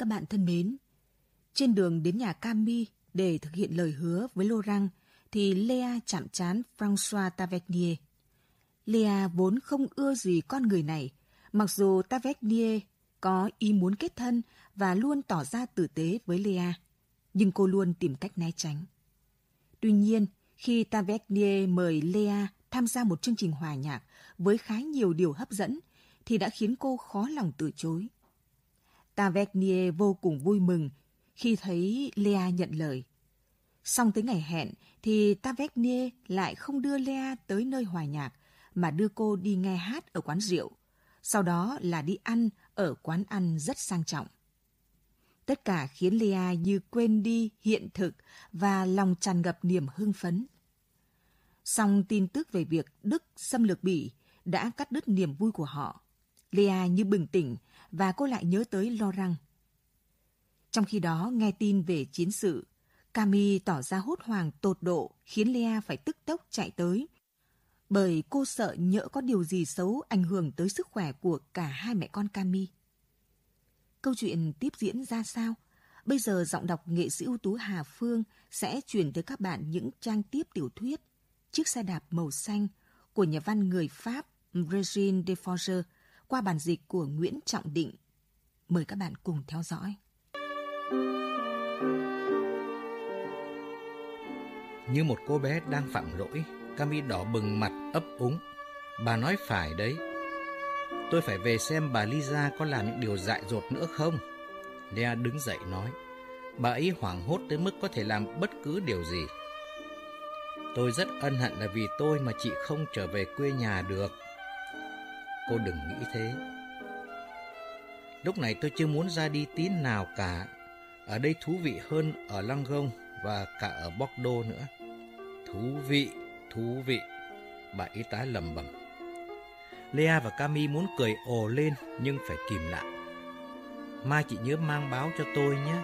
Các bạn thân mến, trên đường đến nhà Cami để thực hiện lời hứa với Laurent thì Lea chạm trán François Tavernier. Lea vốn không ưa gì con người này, mặc dù Tavernier có ý muốn kết thân và luôn tỏ ra tử tế với Lea, nhưng cô luôn tìm cách né tránh. Tuy nhiên, khi Tavernier mời Lea tham gia một chương trình hòa nhạc với khá nhiều điều hấp dẫn, thì đã khiến cô khó lòng từ chối. Tavernier vô cùng vui mừng khi thấy Lea nhận lời. Xong tới ngày hẹn thì Tavernier lại không đưa Lea tới nơi hòa nhạc, mà đưa cô đi nghe hát ở quán rượu. Sau đó là đi ăn ở quán ăn rất sang trọng. Tất cả khiến Lea như quên đi hiện thực và lòng tràn ngập niềm hưng phấn. Song tin tức về việc Đức xâm lược Bỉ đã cắt đứt niềm vui của họ. Lea như bừng tỉnh và cô lại nhớ tới Laurent. Trong khi đó, nghe tin về chiến sự, Cami tỏ ra hốt hoảng tột độ khiến Lea phải tức tốc chạy tới. Bởi cô sợ nhỡ có điều gì xấu ảnh hưởng tới sức khỏe của cả hai mẹ con Cami. Câu chuyện tiếp diễn ra sao? Bây giờ giọng đọc nghệ sĩ ưu tú Hà Phương sẽ chuyển tới các bạn những trang tiếp tiểu thuyết Chiếc xe đạp màu xanh của nhà văn người Pháp Regine Deforger qua bản dịch của Nguyễn Trọng Định. Mời các bạn cùng theo dõi. Như một cô bé đang phạm lỗi, Cami đỏ bừng mặt ấp úng. Bà nói phải đấy. Tôi phải về xem bà Lisa có làm những điều dại dột nữa không? Lea đứng dậy nói. Bà ấy hoảng hốt tới mức có thể làm bất cứ điều gì. Tôi rất ân hận là vì tôi mà chị không trở về quê nhà được. Cô đừng nghĩ thế. Lúc này tôi chưa muốn ra đi tí nào cả. Ở đây thú vị hơn ở Langon và cả ở Bordeaux nữa. Thú vị, thú vị. Bà y tá lầm bầm. Lea và Cami muốn cười ồ lên nhưng phải kìm lại. Mai chị nhớ mang báo cho tôi nhé.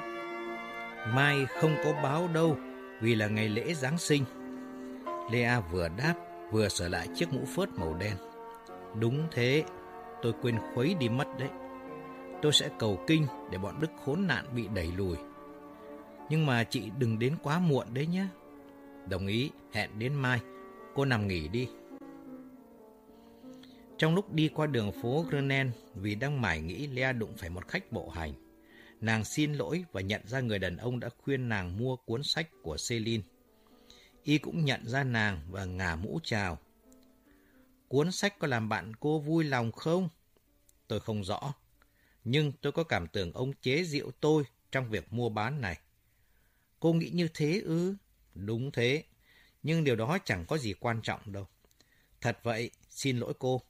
Mai không có báo đâu vì là ngày lễ Giáng sinh. Lea vừa đáp vừa sửa lại chiếc mũ phớt màu đen. Đúng thế, tôi quên khuấy đi mất đấy. Tôi sẽ cầu kinh để bọn Đức khốn nạn bị đẩy lùi. Nhưng mà chị đừng đến quá muộn đấy nhé. Đồng ý, hẹn đến mai. Cô nằm nghỉ đi. Trong lúc đi qua đường phố Grenen, vì đang mải nghĩ Lea đụng phải một khách bộ hành. Nàng xin lỗi và nhận ra người đàn ông đã khuyên nàng mua cuốn sách của Celine. Y cũng nhận ra nàng và ngả mũ chào. Cuốn sách có làm bạn cô vui lòng không? Tôi không rõ. Nhưng tôi có cảm tưởng ông chế giễu tôi trong việc mua bán này. Cô nghĩ như thế ư? Đúng thế. Nhưng điều đó chẳng có gì quan trọng đâu. Thật vậy, xin lỗi cô.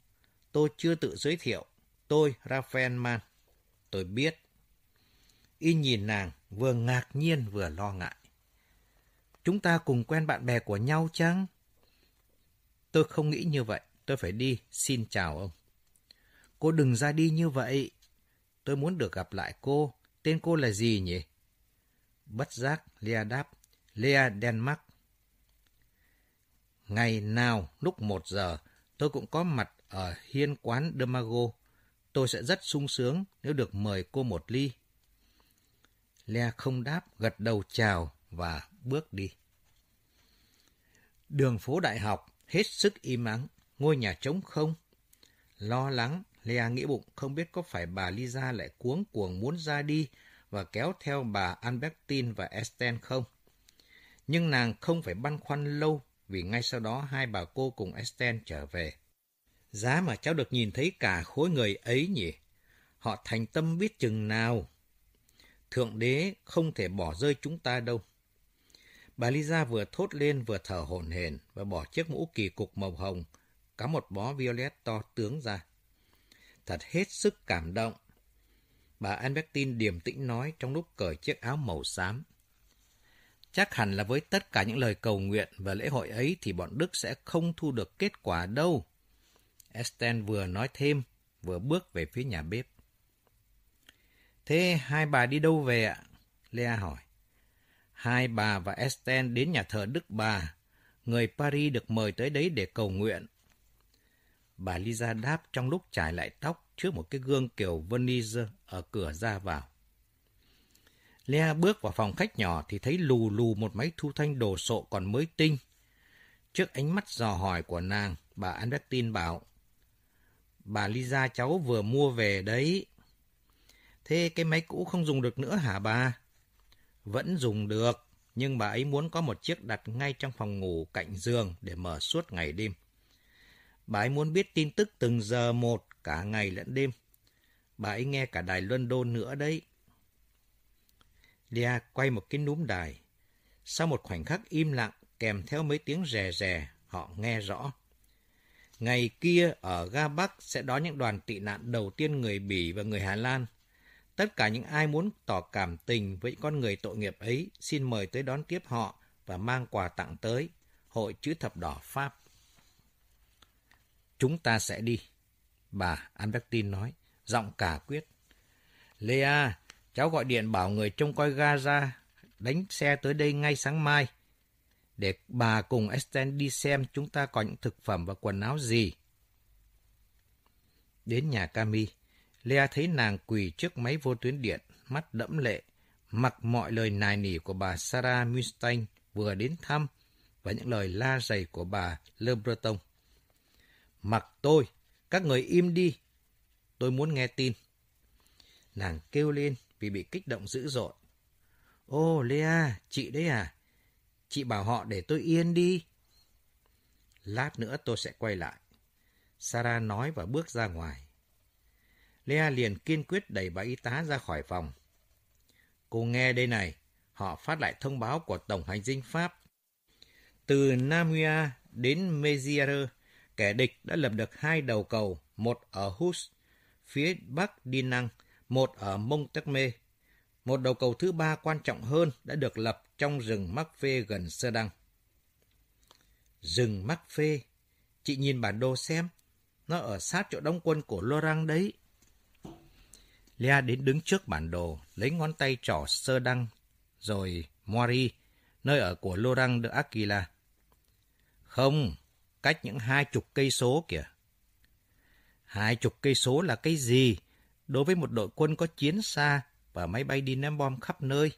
Tôi chưa tự giới thiệu. Tôi Raphael Man. Tôi biết. Y nhìn nàng vừa ngạc nhiên vừa lo ngại. Chúng ta cùng quen bạn bè của nhau chăng? Tôi không nghĩ như vậy. Tôi phải đi. Xin chào ông. Cô đừng ra đi như vậy. Tôi muốn được gặp lại cô. Tên cô là gì nhỉ? Bất giác, Lea đáp. Lea Denmark. Ngày nào lúc một giờ, tôi cũng có mặt ở hiên quán Demago. Tôi sẽ rất sung sướng nếu được mời cô một ly. Lea không đáp, gật đầu chào và bước đi. Đường phố đại học hết sức im ắng, ngôi nhà trống không. Lo lắng, Lea nghĩ bụng không biết có phải bà Lisa lại cuống cuồng muốn ra đi và kéo theo bà Albertine và esten không. Nhưng nàng không phải băn khoăn lâu vì ngay sau đó hai bà cô cùng esten trở về. Giá mà cháu được nhìn thấy cả khối người ấy nhỉ? Họ thành tâm biết chừng nào. Thượng đế không thể bỏ rơi chúng ta đâu. Bà Lisa vừa thốt lên vừa thở hổn hển và bỏ chiếc mũ kỳ cục màu hồng, cắm một bó violet to tướng ra. Thật hết sức cảm động. Bà Albertine điềm tĩnh nói trong lúc cởi chiếc áo màu xám. Chắc hẳn là với tất cả những lời cầu nguyện và lễ hội ấy thì bọn Đức sẽ không thu được kết quả đâu. Estelle vừa nói thêm, vừa bước về phía nhà bếp. Thế hai bà đi đâu về ạ? Lea hỏi. Hai bà và Estelle đến nhà thờ Đức Bà. Người Paris được mời tới đấy để cầu nguyện. Bà Lisa đáp trong lúc trải lại tóc trước một cái gương kiểu Venice ở cửa ra vào. Lea bước vào phòng khách nhỏ thì thấy lù lù một máy thu thanh đồ sộ còn mới tinh. Trước ánh mắt dò hỏi của nàng, bà Albertine bảo, Bà Lisa cháu vừa mua về đấy. Thế cái máy cũ không dùng được nữa hả bà? Vẫn dùng được, nhưng bà ấy muốn có một chiếc đặt ngay trong phòng ngủ cạnh giường để mở suốt ngày đêm. Bà ấy muốn biết tin tức từng giờ một, cả ngày lẫn đêm. Bà ấy nghe cả đài London nữa đấy. Lia quay một cái núm đài. Sau một khoảnh khắc im lặng, kèm theo mấy tiếng rè rè, họ nghe rõ. Ngày kia ở ga Bắc sẽ đón những đoàn tị nạn đầu tiên người Bỉ và người Hà Lan. Tất cả những ai muốn tỏ cảm tình với con người tội nghiệp ấy xin mời tới đón tiếp họ và mang quà tặng tới Hội Chữ Thập Đỏ Pháp. Chúng ta sẽ đi, bà Albertine nói, giọng cả quyết. Lea, cháu gọi điện bảo người trông coi ga ra, đánh xe tới đây ngay sáng mai để bà cùng Esten đi xem chúng ta có những thực phẩm và quần áo gì. Đến nhà Cami, Lea thấy nàng quỳ trước máy vô tuyến điện, mắt đẫm lệ, mặc mọi lời nài nỉ của bà Sarah Mustang vừa đến thăm và những lời la dày của bà Le Breton. Mặc tôi, các người im đi, tôi muốn nghe tin. Nàng kêu lên vì bị kích động dữ dội. Ô, Lea, chị đấy à? Chị bảo họ để tôi yên đi. Lát nữa tôi sẽ quay lại. Sarah nói và bước ra ngoài. Lea liền kiên quyết đẩy bà y tá ra khỏi phòng. Cô nghe đây này, họ phát lại thông báo của Tổng hành dinh Pháp. Từ Namuya đến Meziere, kẻ địch đã lập được hai đầu cầu, một ở Hus, phía bắc Dinang, một ở Montecme. Một đầu cầu thứ ba quan trọng hơn đã được lập trong rừng mắc phê gần Sơ Đăng. Rừng mắc phê, chị nhìn bản đồ xem, nó ở sát chỗ đóng quân của Lorang đấy. Lea đến đứng trước bản đồ, lấy ngón tay trỏ Sơ Đăng, rồi Moari, nơi ở của Lorang de Aquila. Không, cách những hai chục cây số kìa. Hai chục cây số là cái gì đối với một đội quân có chiến xa và máy bay đi ném bom khắp nơi?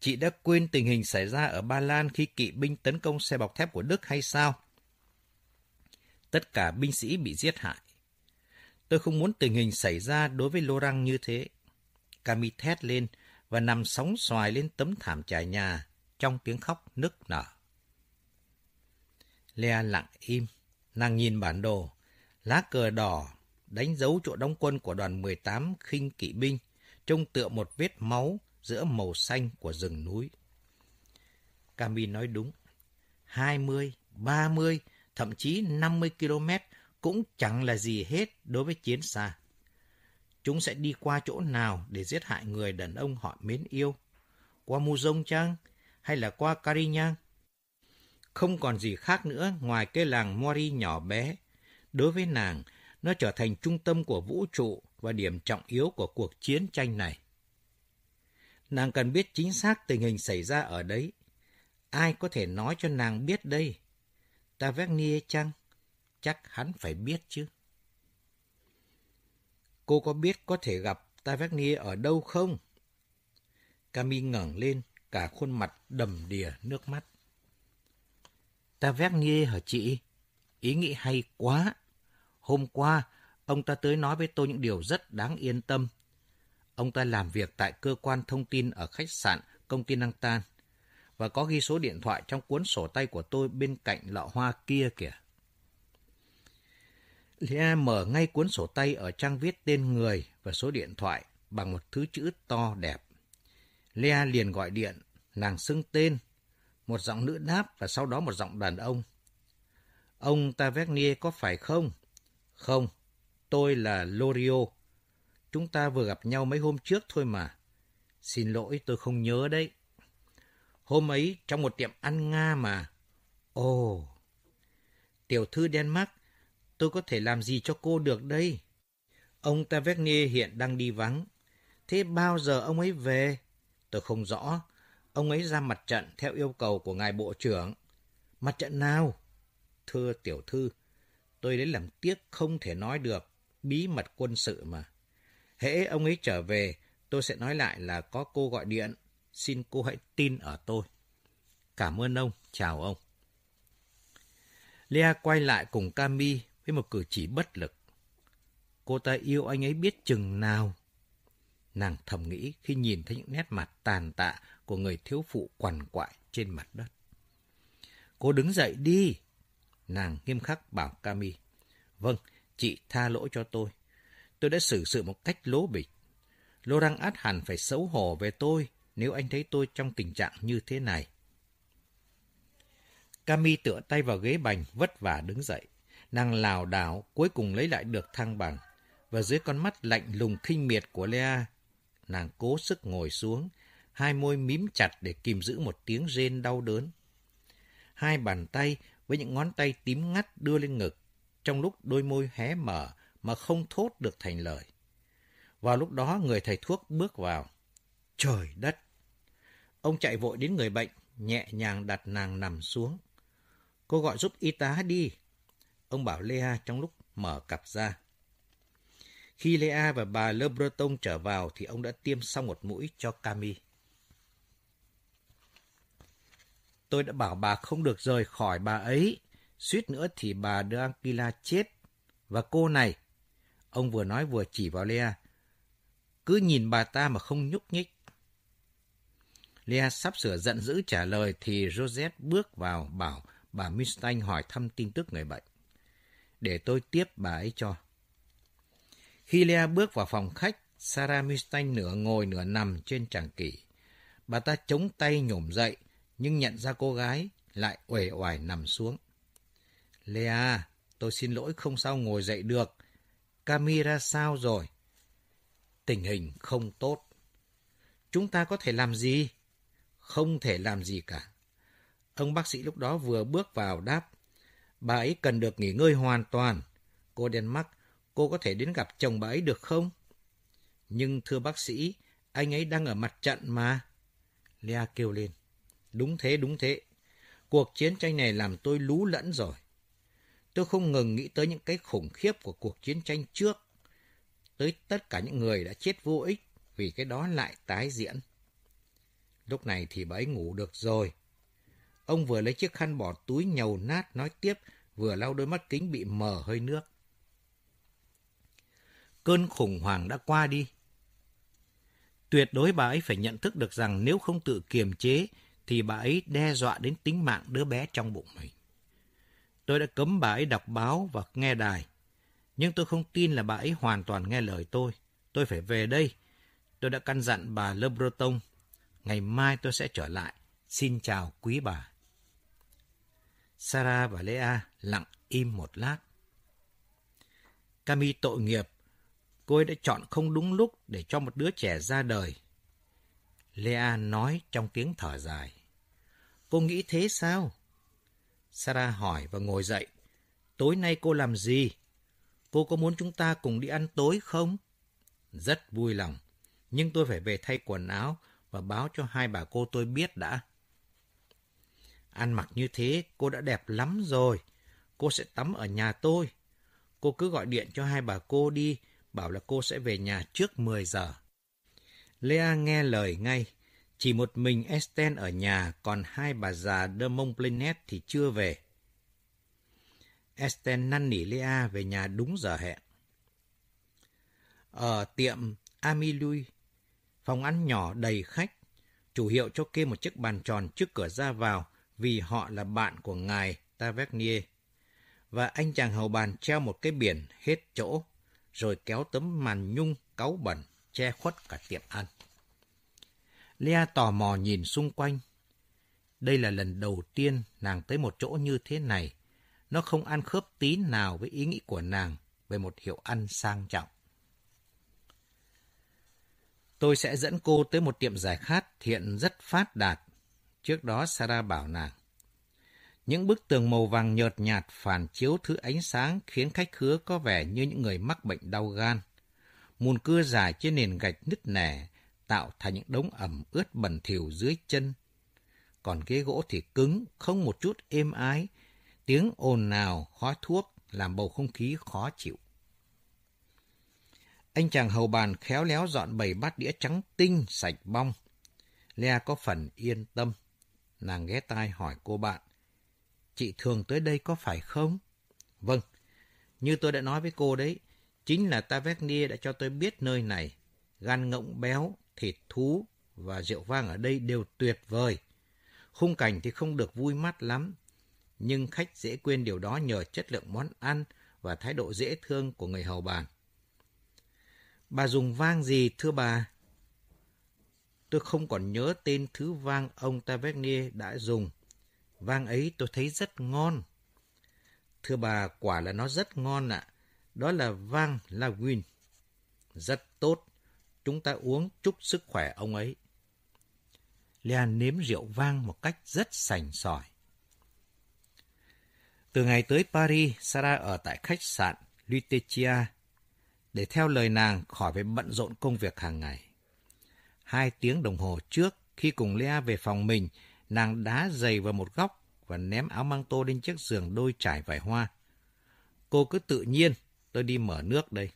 Chị đã quên tình hình xảy ra ở Ba Lan khi kỵ binh tấn công xe bọc thép của Đức hay sao? Tất cả binh sĩ bị giết hại. Tôi không muốn tình hình xảy ra đối với Lô Răng như thế. Cami thét lên và nằm sóng xoài lên tấm thảm trải nhà trong tiếng khóc nức nở. Lea lặng im, nàng nhìn bản đồ, lá cờ đỏ đánh dấu chỗ đóng quân của đoàn 18 khinh kỵ binh, trông tựa một vết máu giữa màu xanh của rừng núi. Cami nói đúng. 20, 30, thậm chí 50 km cũng chẳng là gì hết đối với chiến xa. Chúng sẽ đi qua chỗ nào để giết hại người đàn ông họ mến yêu? Qua Muzong chăng? Hay là qua Carignan? Không còn gì khác nữa ngoài cái làng Mori nhỏ bé. Đối với nàng, nó trở thành trung tâm của vũ trụ và điểm trọng yếu của cuộc chiến tranh này. Nàng cần biết chính xác tình hình xảy ra ở đấy. Ai có thể nói cho nàng biết đây? Tavernier chăng? Chắc hắn phải biết chứ. Cô có biết có thể gặp Tavernier ở đâu không? Cami ngẩng lên, cả khuôn mặt đầm đìa nước mắt. Tavernier hả chị? Ý nghĩ hay quá. Hôm qua, ông ta tới nói với tôi những điều rất đáng yên tâm Ông ta làm việc tại cơ quan thông tin ở khách sạn công ty Năng Tan và có ghi số điện thoại trong cuốn sổ tay của tôi bên cạnh lọ hoa kia kìa. Lea mở ngay cuốn sổ tay ở trang viết tên người và số điện thoại bằng một thứ chữ to đẹp. Lea liền gọi điện, nàng xưng tên, một giọng nữ đáp và sau đó một giọng đàn ông. Ông Tavernier có phải không? Không, tôi là Lorio, Chúng ta vừa gặp nhau mấy hôm trước thôi mà. Xin lỗi tôi không nhớ đấy. Hôm ấy trong một tiệm ăn Nga mà. Ồ, tiểu thư Denmark, tôi có thể làm gì cho cô được đây? Ông Tavernier hiện đang đi vắng. Thế bao giờ ông ấy về? Tôi không rõ. Ông ấy ra mặt trận theo yêu cầu của ngài bộ trưởng. Mặt trận nào? Thưa tiểu thư, tôi đến làm tiếc không thể nói được. Bí mật quân sự mà. Hễ ông ấy trở về, tôi sẽ nói lại là có cô gọi điện. Xin cô hãy tin ở tôi. Cảm ơn ông, chào ông. Lea quay lại cùng Cami với một cử chỉ bất lực. Cô ta yêu anh ấy biết chừng nào. Nàng thầm nghĩ khi nhìn thấy những nét mặt tàn tạ của người thiếu phụ quằn quại trên mặt đất. Cô đứng dậy đi. Nàng nghiêm khắc bảo Cami. Vâng, chị tha lỗi cho tôi. Tôi đã xử sự một cách lố bịch. Lô Răng át hẳn phải xấu hổ về tôi nếu anh thấy tôi trong tình trạng như thế này. Cami tựa tay vào ghế bành, vất vả đứng dậy. Nàng lảo đảo, cuối cùng lấy lại được thăng bằng. Và dưới con mắt lạnh lùng khinh miệt của Lea, nàng cố sức ngồi xuống, hai môi mím chặt để kìm giữ một tiếng rên đau đớn. Hai bàn tay với những ngón tay tím ngắt đưa lên ngực, trong lúc đôi môi hé mở mà không thốt được thành lời. Vào lúc đó người thầy thuốc bước vào. Trời đất! Ông chạy vội đến người bệnh, nhẹ nhàng đặt nàng nằm xuống. Cô gọi giúp y tá đi. Ông bảo Lea trong lúc mở cặp ra. Khi Lea và bà Le Breton trở vào thì ông đã tiêm xong một mũi cho Cami. Tôi đã bảo bà không được rời khỏi bà ấy. Suýt nữa thì bà đưa Angela chết. Và cô này, ông vừa nói vừa chỉ vào Lea, cứ nhìn bà ta mà không nhúc nhích. Lea sắp sửa giận dữ trả lời thì Rosette bước vào bảo bà Mustang hỏi thăm tin tức người bệnh. Để tôi tiếp bà ấy cho. Khi Lea bước vào phòng khách, Sarah Mustang nửa ngồi nửa nằm trên tràng kỷ. Bà ta chống tay nhổm dậy, nhưng nhận ra cô gái lại uể oải nằm xuống. Lea, tôi xin lỗi không sao ngồi dậy được. Camira sao rồi? Tình hình không tốt. Chúng ta có thể làm gì? Không thể làm gì cả. Ông bác sĩ lúc đó vừa bước vào đáp. Bà ấy cần được nghỉ ngơi hoàn toàn. Cô Denmark, cô có thể đến gặp chồng bà ấy được không? Nhưng thưa bác sĩ, anh ấy đang ở mặt trận mà. Lea kêu lên. Đúng thế, đúng thế. Cuộc chiến tranh này làm tôi lú lẫn rồi. Tôi không ngừng nghĩ tới những cái khủng khiếp của cuộc chiến tranh trước. Tới tất cả những người đã chết vô ích vì cái đó lại tái diễn. Lúc này thì bà ấy ngủ được rồi. Ông vừa lấy chiếc khăn bỏ túi nhầu nát nói tiếp, vừa lau đôi mắt kính bị mờ hơi nước. Cơn khủng hoảng đã qua đi. Tuyệt đối bà ấy phải nhận thức được rằng nếu không tự kiềm chế thì bà ấy đe dọa đến tính mạng đứa bé trong bụng mình. Tôi đã cấm bà ấy đọc báo và nghe đài, nhưng tôi không tin là bà ấy hoàn toàn nghe lời tôi. Tôi phải về đây. Tôi đã căn dặn bà Le Breton. Ngày mai tôi sẽ trở lại. Xin chào quý bà. Sarah và Lea lặng im một lát. Cami tội nghiệp. Cô ấy đã chọn không đúng lúc để cho một đứa trẻ ra đời. Lea nói trong tiếng thở dài. Cô nghĩ thế sao? Sarah hỏi và ngồi dậy. Tối nay cô làm gì? Cô có muốn chúng ta cùng đi ăn tối không? Rất vui lòng. Nhưng tôi phải về thay quần áo và báo cho hai bà cô tôi biết đã. Ăn mặc như thế cô đã đẹp lắm rồi. Cô sẽ tắm ở nhà tôi. Cô cứ gọi điện cho hai bà cô đi, bảo là cô sẽ về nhà trước 10 giờ. Lea nghe lời ngay. Chỉ một mình Esten ở nhà, còn hai bà già de Plinet thì chưa về. Esten năn nỉ Lea về nhà đúng giờ hẹn. Ở tiệm Amilui, phòng ăn nhỏ đầy khách, chủ hiệu cho kê một chiếc bàn tròn trước cửa ra vào vì họ là bạn của ngài Tavernier. Và anh chàng hầu bàn treo một cái biển hết chỗ, rồi kéo tấm màn nhung cáu bẩn che khuất cả tiệm ăn. Lea tò mò nhìn xung quanh. Đây là lần đầu tiên nàng tới một chỗ như thế này. Nó không ăn khớp tí nào với ý nghĩ của nàng về một hiệu ăn sang trọng. Tôi sẽ dẫn cô tới một tiệm giải khát hiện rất phát đạt. Trước đó Sarah bảo nàng. Những bức tường màu vàng nhợt nhạt phản chiếu thứ ánh sáng khiến khách khứa có vẻ như những người mắc bệnh đau gan. Mùn cưa dài trên nền gạch nứt nẻ tạo thành những đống ẩm ướt bẩn thỉu dưới chân. Còn ghế gỗ thì cứng, không một chút êm ái, tiếng ồn nào, khói thuốc làm bầu không khí khó chịu. Anh chàng hầu bàn khéo léo dọn bầy bát đĩa trắng tinh, sạch bong. Lea có phần yên tâm. Nàng ghé tai hỏi cô bạn. Chị thường tới đây có phải không? Vâng, như tôi đã nói với cô đấy, chính là Tavernier đã cho tôi biết nơi này. Gan ngỗng béo, thịt thú và rượu vang ở đây đều tuyệt vời. Khung cảnh thì không được vui mắt lắm, nhưng khách dễ quên điều đó nhờ chất lượng món ăn và thái độ dễ thương của người hầu bàn. Bà dùng vang gì thưa bà? Tôi không còn nhớ tên thứ vang ông Tavernier đã dùng. Vang ấy tôi thấy rất ngon. Thưa bà, quả là nó rất ngon ạ. Đó là vang Lagune. Rất tốt. Chúng ta uống chúc sức khỏe ông ấy. Lea nếm rượu vang một cách rất sành sỏi. Từ ngày tới Paris, Sarah ở tại khách sạn Lutetia để theo lời nàng khỏi phải bận rộn công việc hàng ngày. Hai tiếng đồng hồ trước, khi cùng Lea về phòng mình, nàng đá giày vào một góc và ném áo măng tô lên chiếc giường đôi trải vải hoa. Cô cứ tự nhiên, tôi đi mở nước đây.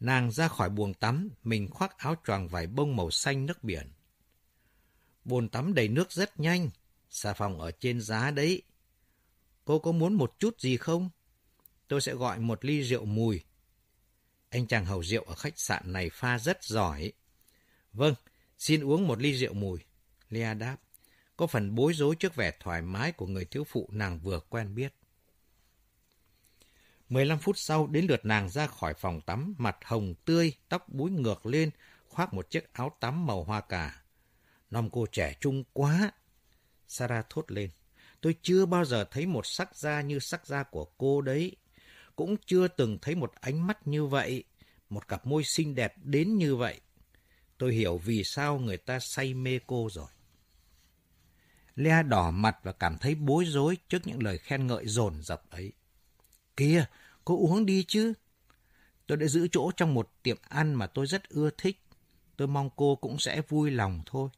Nàng ra khỏi buồng tắm, mình khoác áo choàng vải bông màu xanh nước biển. Bồn tắm đầy nước rất nhanh, xà phòng ở trên giá đấy. Cô có muốn một chút gì không? Tôi sẽ gọi một ly rượu mùi. Anh chàng hầu rượu ở khách sạn này pha rất giỏi. Vâng, xin uống một ly rượu mùi. Lea đáp, có phần bối rối trước vẻ thoải mái của người thiếu phụ nàng vừa quen biết. 15 phút sau, đến lượt nàng ra khỏi phòng tắm, mặt hồng tươi, tóc búi ngược lên, khoác một chiếc áo tắm màu hoa cà. Nom cô trẻ trung quá. Sarah thốt lên. Tôi chưa bao giờ thấy một sắc da như sắc da của cô đấy. Cũng chưa từng thấy một ánh mắt như vậy, một cặp môi xinh đẹp đến như vậy. Tôi hiểu vì sao người ta say mê cô rồi. Lea đỏ mặt và cảm thấy bối rối trước những lời khen ngợi dồn dập ấy. Kìa, cô uống đi chứ. Tôi đã giữ chỗ trong một tiệm ăn mà tôi rất ưa thích. Tôi mong cô cũng sẽ vui lòng thôi.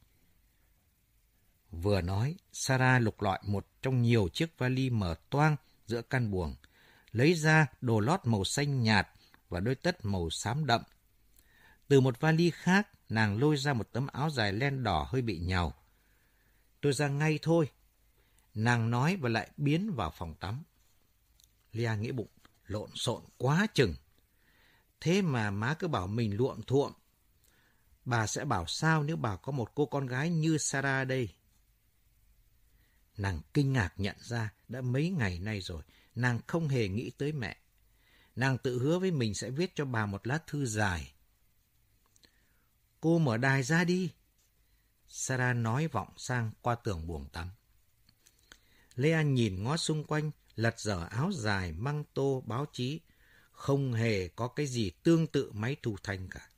Vừa nói, Sarah lục lọi một trong nhiều chiếc vali mở toang giữa căn buồng, lấy ra đồ lót màu xanh nhạt và đôi tất màu xám đậm. Từ một vali khác, nàng lôi ra một tấm áo dài len đỏ hơi bị nhàu. Tôi ra ngay thôi. Nàng nói và lại biến vào phòng tắm. Lia nghĩ bụng, lộn xộn quá chừng. Thế mà má cứ bảo mình luộm thuộm. Bà sẽ bảo sao nếu bà có một cô con gái như Sarah đây? Nàng kinh ngạc nhận ra đã mấy ngày nay rồi, nàng không hề nghĩ tới mẹ. Nàng tự hứa với mình sẽ viết cho bà một lá thư dài. Cô mở đài ra đi. Sarah nói vọng sang qua tường buồng tắm. Lea nhìn ngó xung quanh, lật dở áo dài, măng tô, báo chí. Không hề có cái gì tương tự máy thu thanh cả.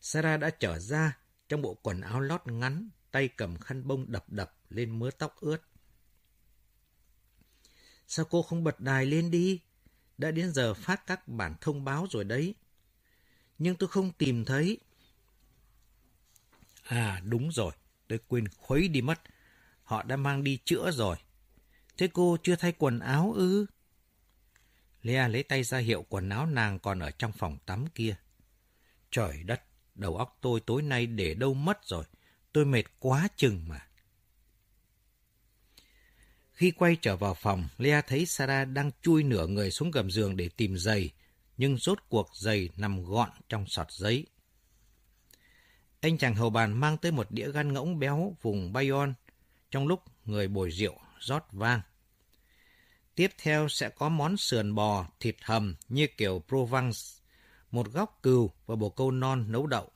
Sarah đã trở ra trong bộ quần áo lót ngắn, tay cầm khăn bông đập đập lên mớ tóc ướt. Sao cô không bật đài lên đi? Đã đến giờ phát các bản thông báo rồi đấy. Nhưng tôi không tìm thấy. À đúng rồi, tôi quên khuấy đi mất. Họ đã mang đi chữa rồi. Thế cô chưa thay quần áo ư? Lea lấy tay ra hiệu quần áo nàng còn ở trong phòng tắm kia. Trời đất, đầu óc tôi tối nay để đâu mất rồi. Tôi mệt quá chừng mà. Khi quay trở vào phòng, Lea thấy Sarah đang chui nửa người xuống gầm giường để tìm giày, nhưng rốt cuộc giày nằm gọn trong sọt giấy. Anh chàng hầu bàn mang tới một đĩa gan ngỗng béo vùng Bayon. trong lúc người bồi rượu rót vang. Tiếp theo sẽ có món sườn bò, thịt hầm như kiểu Provence, một góc cừu và bồ câu non nấu đậu.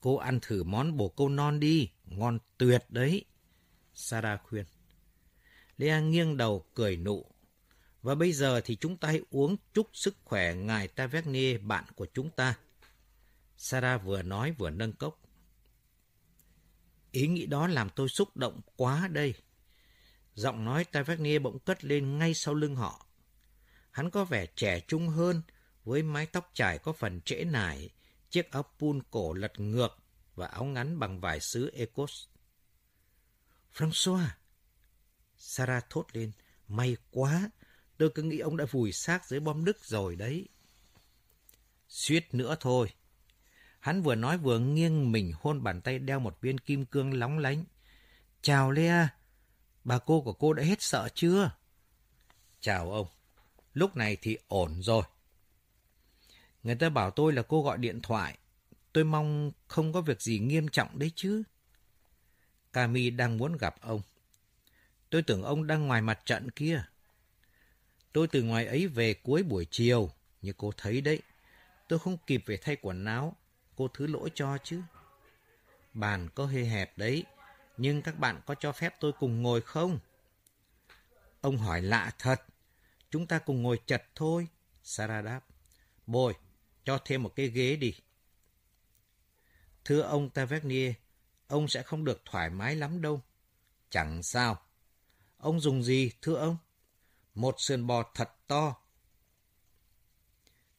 Cô ăn thử món bồ câu non đi, ngon tuyệt đấy. Sarah khuyên. Lea nghiêng đầu cười nụ. Và bây giờ thì chúng ta hãy uống chúc sức khỏe ngài Tavernier bạn của chúng ta. Sarah vừa nói vừa nâng cốc. Ý nghĩ đó làm tôi xúc động quá đây. Giọng nói Tavernier bỗng cất lên ngay sau lưng họ. Hắn có vẻ trẻ trung hơn, với mái tóc trải có phần trễ nải, chiếc áo pun cổ lật ngược và áo ngắn bằng vải sứ Ecos. François! Sarah thốt lên, may quá, Tôi cứ nghĩ ông đã vùi xác dưới bom Đức rồi đấy. Suýt nữa thôi. Hắn vừa nói vừa nghiêng mình hôn bàn tay đeo một viên kim cương lóng lánh. Chào Lea, bà cô của cô đã hết sợ chưa? Chào ông, lúc này thì ổn rồi. Người ta bảo tôi là cô gọi điện thoại. Tôi mong không có việc gì nghiêm trọng đấy chứ. Cami đang muốn gặp ông. Tôi tưởng ông đang ngoài mặt trận kia. Tôi từ ngoài ấy về cuối buổi chiều, như cô thấy đấy. Tôi không kịp về thay quần áo, cô thứ lỗi cho chứ. Bàn có hơi hẹp đấy, nhưng các bạn có cho phép tôi cùng ngồi không? Ông hỏi lạ thật. Chúng ta cùng ngồi chật thôi. Sarah đáp. Bồi, cho thêm một cái ghế đi. Thưa ông Tavernier, ông sẽ không được thoải mái lắm đâu. Chẳng sao. Ông dùng gì, thưa ông? Một sườn bò thật to.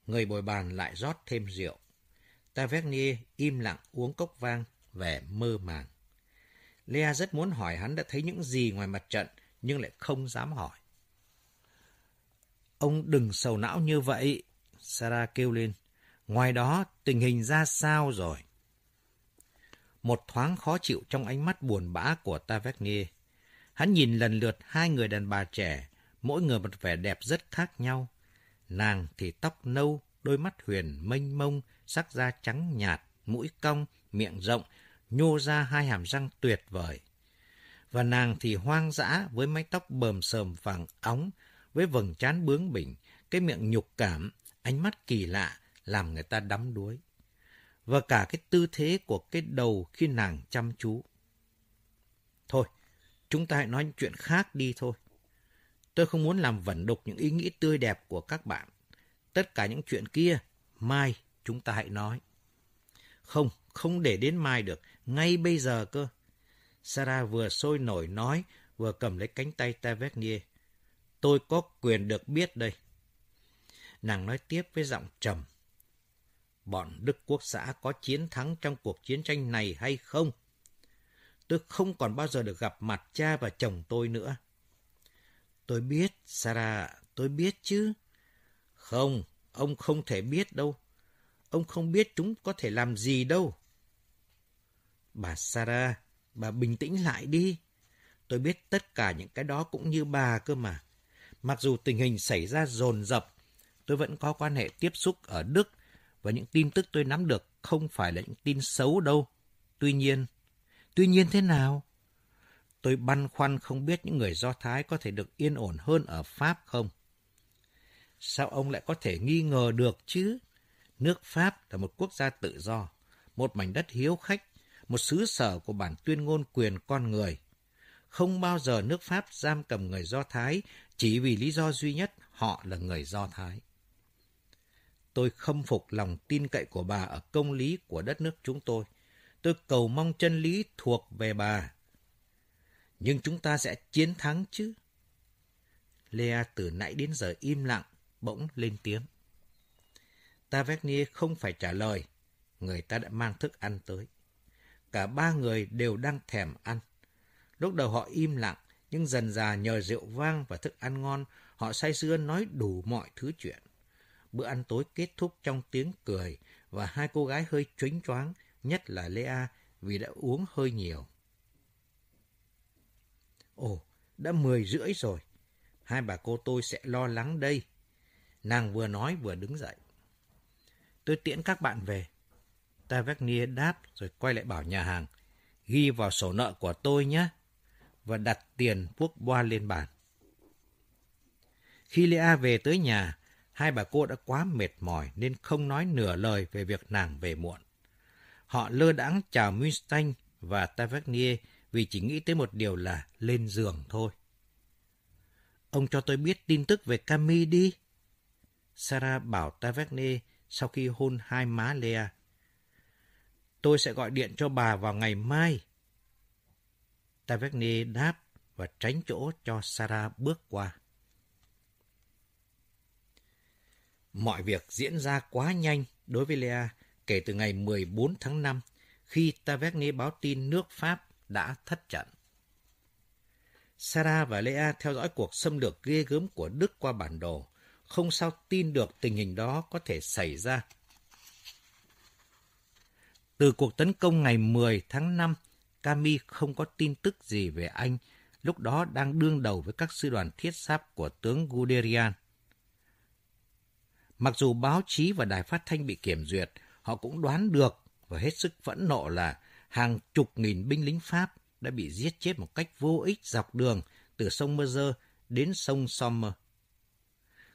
Người bồi bàn lại rót thêm rượu. Tavernier im lặng uống cốc vang, vẻ mơ màng. Lea rất muốn hỏi hắn đã thấy những gì ngoài mặt trận, nhưng lại không dám hỏi. Ông đừng sầu não như vậy, Sarah kêu lên. Ngoài đó, tình hình ra sao rồi? Một thoáng khó chịu trong ánh mắt buồn bã của Tavernier. Hắn nhìn lần lượt hai người đàn bà trẻ, mỗi người một vẻ đẹp rất khác nhau. Nàng thì tóc nâu, đôi mắt huyền mênh mông, sắc da trắng nhạt, mũi cong, miệng rộng, nhô ra hai hàm răng tuyệt vời. Và nàng thì hoang dã với mái tóc bờm sờm vàng óng, với vầng trán bướng bỉnh, cái miệng nhục cảm, ánh mắt kỳ lạ, làm người ta đắm đuối. Và cả cái tư thế của cái đầu khi nàng chăm chú. Thôi, chúng ta hãy nói chuyện khác đi thôi. Tôi không muốn làm vẩn đục những ý nghĩ tươi đẹp của các bạn. Tất cả những chuyện kia, mai chúng ta hãy nói. Không, không để đến mai được, ngay bây giờ cơ. Sarah vừa sôi nổi nói, vừa cầm lấy cánh tay Tavernier. Tôi có quyền được biết đây. Nàng nói tiếp với giọng trầm. Bọn Đức Quốc xã có chiến thắng trong cuộc chiến tranh này hay không? Tôi không còn bao giờ được gặp mặt cha và chồng tôi nữa. Tôi biết, Sarah, tôi biết chứ. Không, ông không thể biết đâu. Ông không biết chúng có thể làm gì đâu. Bà Sarah, bà bình tĩnh lại đi. Tôi biết tất cả những cái đó cũng như bà cơ mà. Mặc dù tình hình xảy ra dồn dập, tôi vẫn có quan hệ tiếp xúc ở Đức và những tin tức tôi nắm được không phải là những tin xấu đâu. Tuy nhiên, tuy nhiên thế nào? Tôi băn khoăn không biết những người Do Thái có thể được yên ổn hơn ở Pháp không? Sao ông lại có thể nghi ngờ được chứ? Nước Pháp là một quốc gia tự do, một mảnh đất hiếu khách, một xứ sở của bản tuyên ngôn quyền con người. Không bao giờ nước Pháp giam cầm người Do Thái chỉ vì lý do duy nhất họ là người Do Thái. Tôi khâm phục lòng tin cậy của bà ở công lý của đất nước chúng tôi. Tôi cầu mong chân lý thuộc về bà. Nhưng chúng ta sẽ chiến thắng chứ. Lea từ nãy đến giờ im lặng, bỗng lên tiếng. Tavernier không phải trả lời. Người ta đã mang thức ăn tới. Cả ba người đều đang thèm ăn. Lúc đầu họ im lặng, nhưng dần dà nhờ rượu vang và thức ăn ngon, họ say sưa nói đủ mọi thứ chuyện. Bữa ăn tối kết thúc trong tiếng cười và hai cô gái hơi choáng choáng, nhất là Lea vì đã uống hơi nhiều. Ồ, đã mười rưỡi rồi. Hai bà cô tôi sẽ lo lắng đây. Nàng vừa nói vừa đứng dậy. Tôi tiễn các bạn về. Tavernier đáp rồi quay lại bảo nhà hàng. Ghi vào sổ nợ của tôi nhé. Và đặt tiền quốc boa lên bàn. Khi Lea về tới nhà, hai bà cô đã quá mệt mỏi nên không nói nửa lời về việc nàng về muộn. Họ lơ đãng chào Mustang và Tavernier vì chỉ nghĩ tới một điều là lên giường thôi. Ông cho tôi biết tin tức về Camille đi. Sarah bảo Tavernier sau khi hôn hai má Lea. Tôi sẽ gọi điện cho bà vào ngày mai. Tavegni đáp và tránh chỗ cho Sarah bước qua. Mọi việc diễn ra quá nhanh đối với Lea kể từ ngày 14 tháng 5 khi Tavernier báo tin nước Pháp đã thất trận. Sarah và Lea theo dõi cuộc xâm lược ghê gớm của Đức qua bản đồ. Không sao tin được tình hình đó có thể xảy ra. Từ cuộc tấn công ngày 10 tháng 5, Cami không có tin tức gì về anh, lúc đó đang đương đầu với các sư đoàn thiết giáp của tướng Guderian. Mặc dù báo chí và đài phát thanh bị kiểm duyệt, họ cũng đoán được và hết sức phẫn nộ là hàng chục nghìn binh lính Pháp đã bị giết chết một cách vô ích dọc đường từ sông Meuse đến sông Somme.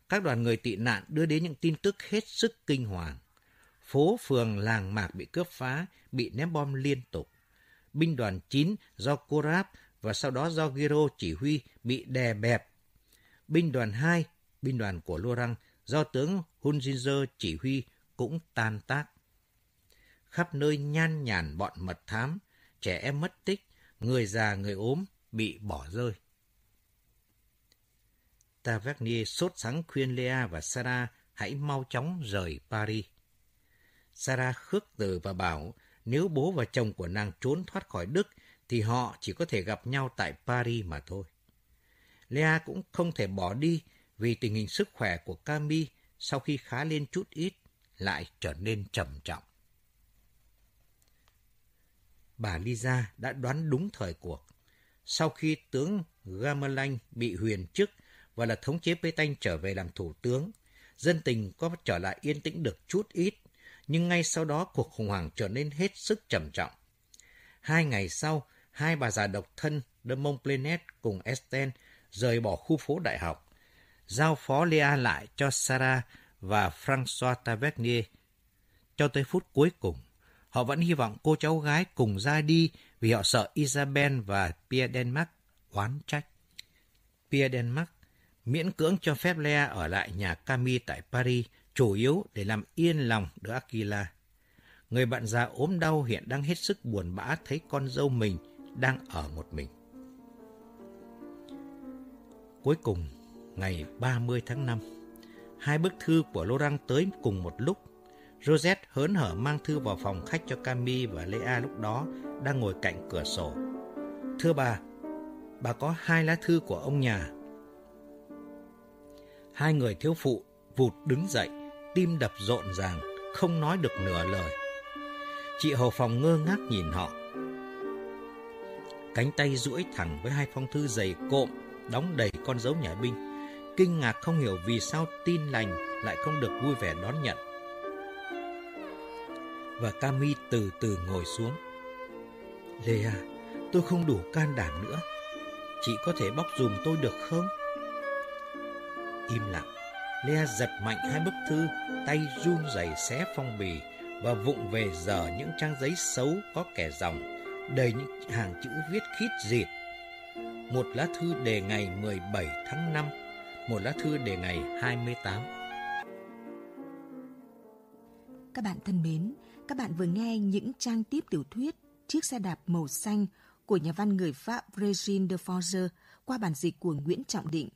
Các đoàn người tị nạn đưa đến những tin tức hết sức kinh hoàng. Phố phường làng mạc bị cướp phá, bị ném bom liên tục. Binh đoàn 9 do Corab và sau đó do Giro chỉ huy bị đè bẹp. Binh đoàn 2, binh đoàn của Lorang do tướng Hunzinger chỉ huy cũng tan tác. Khắp nơi nhan nhản bọn mật thám, trẻ em mất tích, người già người ốm bị bỏ rơi. Tavernier sốt sắng khuyên Lea và Sarah hãy mau chóng rời Paris. Sarah khước từ và bảo nếu bố và chồng của nàng trốn thoát khỏi Đức thì họ chỉ có thể gặp nhau tại Paris mà thôi. Lea cũng không thể bỏ đi vì tình hình sức khỏe của Cami sau khi khá lên chút ít lại trở nên trầm trọng. Bà Lisa đã đoán đúng thời cuộc. Sau khi tướng Gamelin bị huyền chức và là thống chế Pétain trở về làm thủ tướng, dân tình có trở lại yên tĩnh được chút ít, nhưng ngay sau đó cuộc khủng hoảng trở nên hết sức trầm trọng. Hai ngày sau, hai bà già độc thân the Montplenet cùng Esten rời bỏ khu phố đại học, giao phó Lea lại cho Sarah và François Tavernier. Cho tới phút cuối cùng, họ vẫn hy vọng cô cháu gái cùng ra đi vì họ sợ Isabel và Pierre Denmark oán trách. Pierre Denmark miễn cưỡng cho phép Lea ở lại nhà Camille tại Paris, chủ yếu để làm yên lòng đứa Aquila. Người bạn già ốm đau hiện đang hết sức buồn bã thấy con dâu mình đang ở một mình. Cuối cùng, ngày 30 tháng 5, hai bức thư của Laurent tới cùng một lúc. Rosette hớn hở mang thư vào phòng khách cho Camille và Lea lúc đó đang ngồi cạnh cửa sổ. Thưa bà, bà có hai lá thư của ông nhà. Hai người thiếu phụ vụt đứng dậy, tim đập rộn ràng, không nói được nửa lời. Chị hầu phòng ngơ ngác nhìn họ. Cánh tay duỗi thẳng với hai phong thư dày cộm, đóng đầy con dấu nhà binh. Kinh ngạc không hiểu vì sao tin lành lại không được vui vẻ đón nhận. Và Cami từ từ ngồi xuống. Lea, tôi không đủ can đảm nữa. Chị có thể bóc dùm tôi được không? Im lặng, Lea giật mạnh hai bức thư, tay run rẩy xé phong bì và vụng về dở những trang giấy xấu có kẻ dòng, đầy những hàng chữ viết khít dịt. Một lá thư đề ngày 17 tháng 5, một lá thư đề ngày 28. Các bạn thân mến, các bạn vừa nghe những trang tiếp tiểu thuyết Chiếc xe đạp màu xanh của nhà văn người Pháp Regine de Forger qua bản dịch của Nguyễn Trọng Định